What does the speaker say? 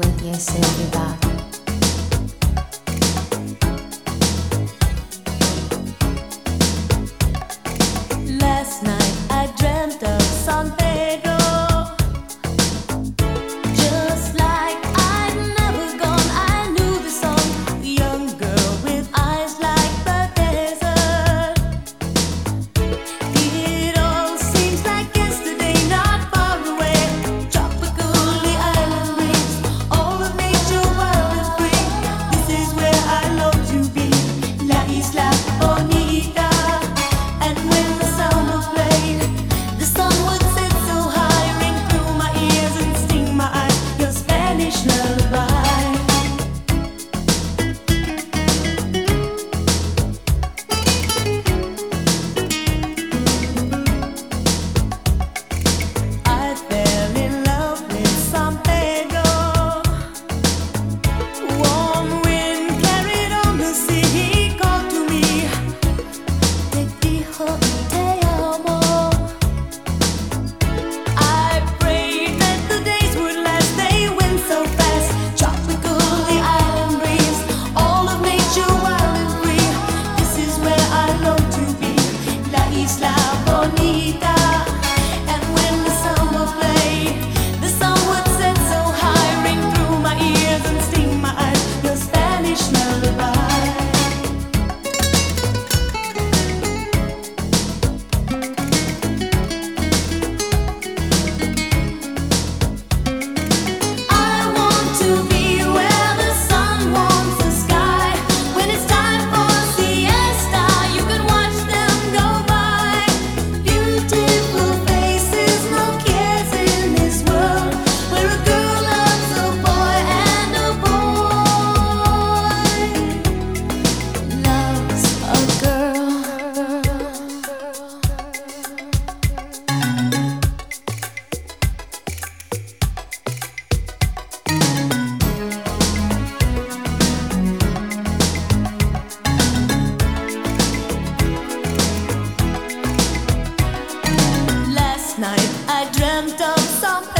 como pudiese olvidar. Spanish lullaby.